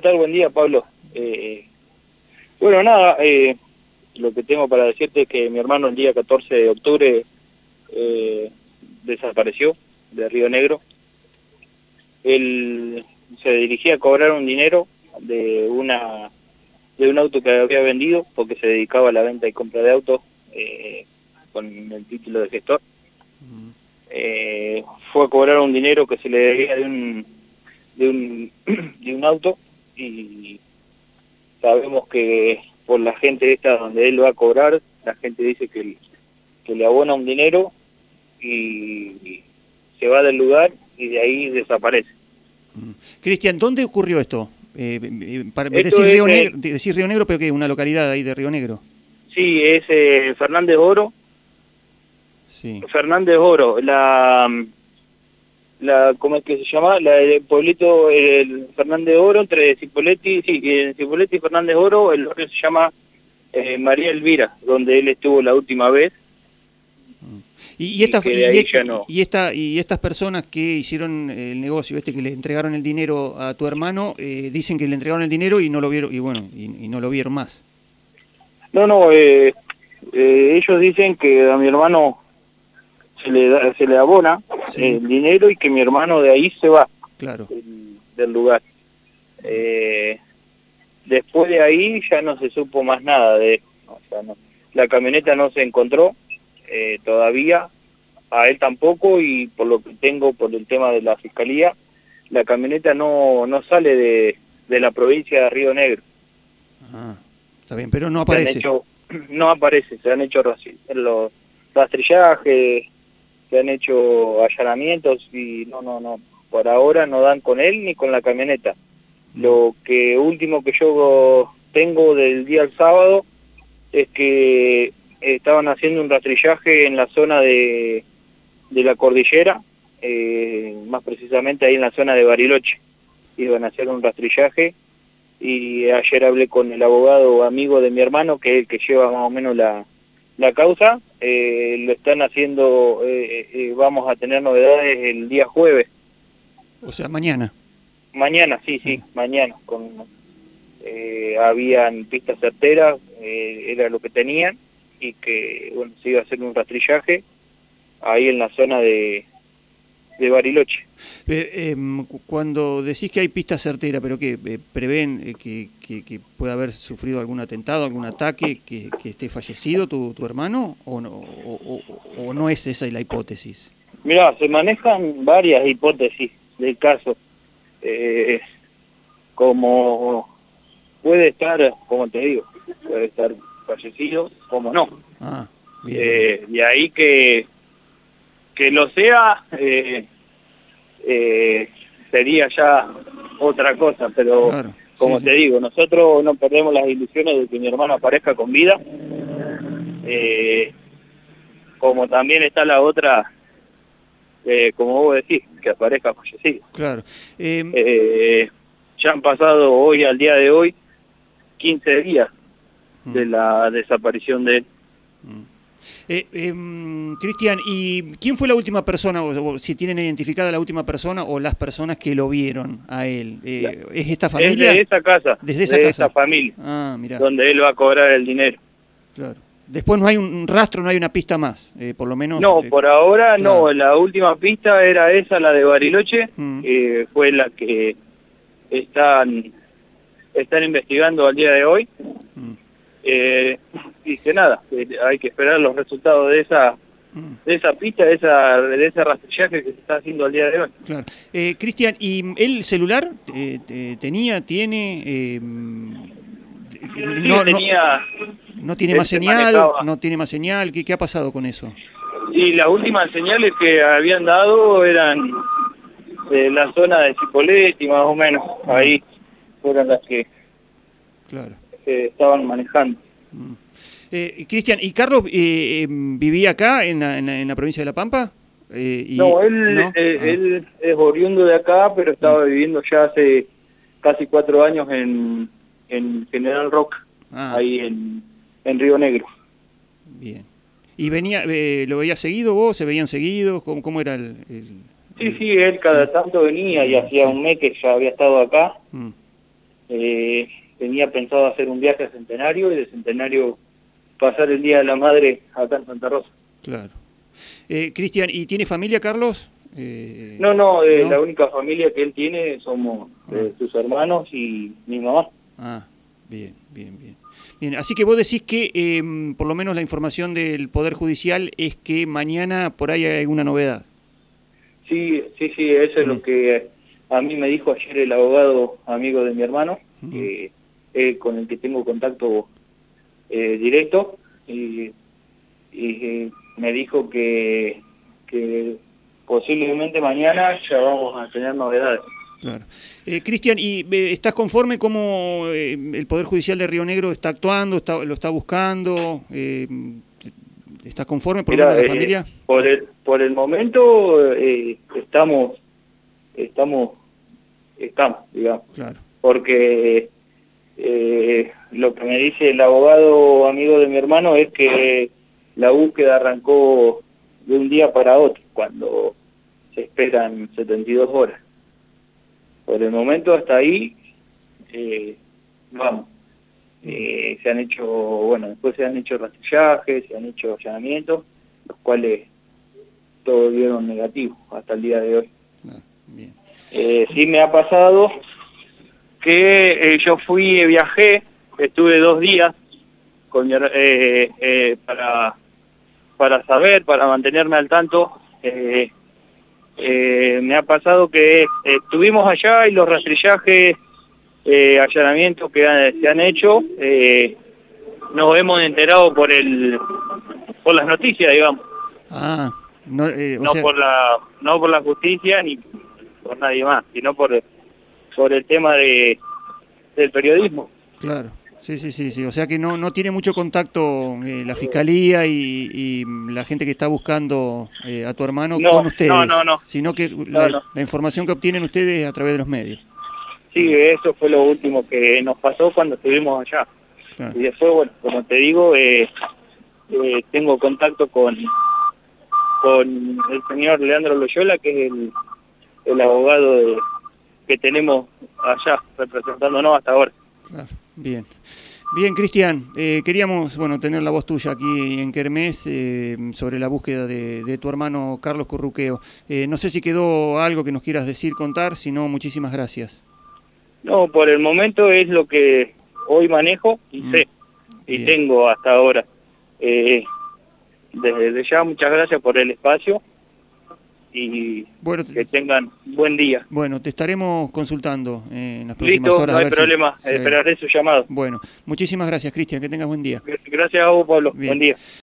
¿Qué tal? Buen día, Pablo. Eh, bueno, nada, eh, lo que tengo para decirte es que mi hermano el día 14 de octubre eh, desapareció de Río Negro. Él se dirigía a cobrar un dinero de una de un auto que había vendido porque se dedicaba a la venta y compra de autos con el título de gestor. Fue a cobrar un dinero que se le debía de un de un, de un auto y sabemos que por la gente esta donde él va a cobrar, la gente dice que, que le abona un dinero y se va del lugar y de ahí desaparece. Cristian, ¿dónde ocurrió esto? Eh, eh para Esto decir, es, Río eh, Negro, decir Río Negro, pero que una localidad ahí de Río Negro. Sí, es eh, Fernández Oro. Sí. Fernández Oro, la, la ¿cómo es que se llama? La del pueblito el Fernández Oro, entre Cipoletti, sí, Cipoletti y Fernández Oro, el barrio se llama eh, María Elvira, donde él estuvo la última vez. Y, y, esta, y, no. y esta, y estas personas que hicieron el negocio, este que le entregaron el dinero a tu hermano, eh, dicen que le entregaron el dinero y no lo vieron, y bueno, y, y no lo vieron más. No, no, eh, eh, ellos dicen que a mi hermano se le, da- se le abona Sí. el dinero y que mi hermano de ahí se va. Claro. del, del lugar. Eh, después de ahí ya no se supo más nada de él. O sea, no- la camioneta no se encontró eh, todavía, a él tampoco y por lo que tengo por el tema de la fiscalía, la camioneta no, no sale de, de la provincia de Río Negro. Ah, está bien, pero no aparece. hecho- no aparece, se han hecho los rastrillajes, se han hecho allanamientos y no, no, no, por ahora no dan con él ni con la camioneta. Lo que último que yo tengo del día al sábado es que estaban haciendo un rastrillaje en la zona de, de la cordillera, eh, más precisamente ahí en la zona de Bariloche. Iban a hacer un rastrillaje y ayer hablé con el abogado amigo de mi hermano, que es el que lleva más o menos la, la causa. Eh, lo están haciendo, eh, eh, vamos a tener novedades el día jueves. O sea, mañana. Mañana, sí, sí, mañana. Con, eh, habían pistas certeras, eh, era lo que tenían, y que bueno, se iba a hacer un rastrillaje ahí en la zona de, de Bariloche. Eh, em, cu- cuando decís que hay pista certera, pero que prevén eh, que, que- que pueda haber sufrido algún atentado, algún ataque, que, que esté fallecido tu, tu hermano, o no, o, o- o no es esa la hipótesis. Mirá, se manejan varias hipótesis del caso. Eh, como puede estar, como te digo, puede estar fallecido, como no. Ah, bien. Eh, de ahí que, que lo sea, eh, eh, sería ya otra cosa, pero Claro, como sí, te sí. digo, nosotros no perdemos las ilusiones de que mi hermano aparezca con vida. Eh, como también está la otra, como vos decís, que aparezca fallecido. Claro. Em, ya han pasado hoy, al día de hoy, 15 días de la desaparición de él. Eh, em, Cristian, ¿y quién fue la última persona, o, o si tienen identificada la última persona o las personas que lo vieron a él? Eh, ¿Es esta familia? Desde esa casa, Desde esa de casa. esa familia, Ah, mira, donde él va a cobrar el dinero. claro. Después no hay un rastro, no hay una pista más, eh, por lo menos. No, eh, por ahora claro. no, la última pista era esa, la de Bariloche, Mm. que fue la que están, están investigando al día de hoy. mm, Eh, nada, hay que esperar los resultados de esa mm, de esa pista, de, esa, de ese rastrillaje que se está haciendo al día de hoy. claro. Eh, Cristian, ¿y el celular eh, te- tenía, tiene... eh, no, tenía, no tiene más se señal, manejaba. no tiene más señal, ¿qué, qué ha pasado con eso? y las últimas señales que habían dado eran de la zona de Cipolletti, más o menos, ahí fueron las que Claro. que estaban manejando. Mm. Eh, Cristian, ¿y Carlos eh, eh, vivía acá en la, en la- en la provincia de La Pampa? Eh, y- no, él, ¿no? eh, Ah, él es oriundo de acá, pero estaba viviendo ya hace casi cuatro años en, en General Rock, ah, ahí en, en Río Negro. Bien. ¿Y venía, eh, lo veías seguido vos? ¿Se veían seguidos? ¿Cómo, cómo era el...? el- Sí, sí, él cada tanto venía y hacía un mes que ya había estado acá. Mm, eh, tenía pensado hacer un viaje a Centenario y de Centenario pasar el Día de la Madre acá en Santa Rosa. Claro. Eh, Cristian, ¿y tiene familia, Carlos? Eh, no, no, eh, la única familia que él tiene somos ah. sus hermanos y mi mamá. Ah, bien, bien, bien. Bien, así que vos decís que em, por lo menos la información del Poder Judicial es que mañana por ahí hay alguna novedad. Sí, sí, sí, eso es lo que a mí me dijo ayer el abogado amigo de mi hermano, con el que tengo contacto eh, directo, y, me dijo que, que posiblemente mañana ya vamos a tener novedades. Claro. Eh, Cristian, ¿y eh, estás conforme cómo el Poder Judicial de Río Negro está actuando, está, lo está buscando? ¿Estás conforme por la familia? Por el, por el momento estamos, estamos, estamos, digamos. Claro. Porque eh, lo que me dice el abogado amigo de mi hermano es que la búsqueda arrancó de un día para otro, cuando se esperan 72 horas. Por el momento hasta ahí, eh, vamos. Eh, se han hecho, bueno, después se han hecho rastrillajes, se han hecho allanamientos, los cuales todos dieron negativos hasta el día de hoy. Ah, sí me ha pasado que eh, yo fui, viajé, estuve dos días con, eh, eh, para, para saber, para mantenerme al tanto. me ha pasado que estuvimos allá y los rastrillajes, allanamientos que se han hecho, nos hemos enterado por el por las noticias, digamos. Ah, no, no por la no por la justicia ni por nadie más, sino por por el tema de del periodismo. Claro. Sí, sí, sí, sí. O sea que no, no tiene mucho contacto eh, la fiscalía y, la gente que está buscando eh, a tu hermano con ustedes. No, no, no. Sino que la, información que obtienen ustedes a través de los medios. Sí, eso fue lo último que nos pasó cuando estuvimos allá. Y después, bueno, como te digo, eh, tengo contacto con, con el señor Leandro Loyola, que es el, el abogado de, que tenemos allá representándonos hasta ahora. bien. Bien, Cristian, eh, queríamos bueno tener la voz tuya aquí en Kermés eh, sobre la búsqueda de, tu hermano Carlos Curruqueo. Eh, no sé si quedó algo que nos quieras decir, contar, si no, muchísimas gracias. No, por el momento es lo que hoy manejo y mm. sé, y tengo hasta ahora. desde ya, muchas gracias por el espacio y que tengan buen día. Bueno, te estaremos consultando en las próximas horas. no hay problema, esperaré su llamado. Bueno, muchísimas gracias, Cristian, que tengas buen día. Gracias a vos, Pablo, buen día.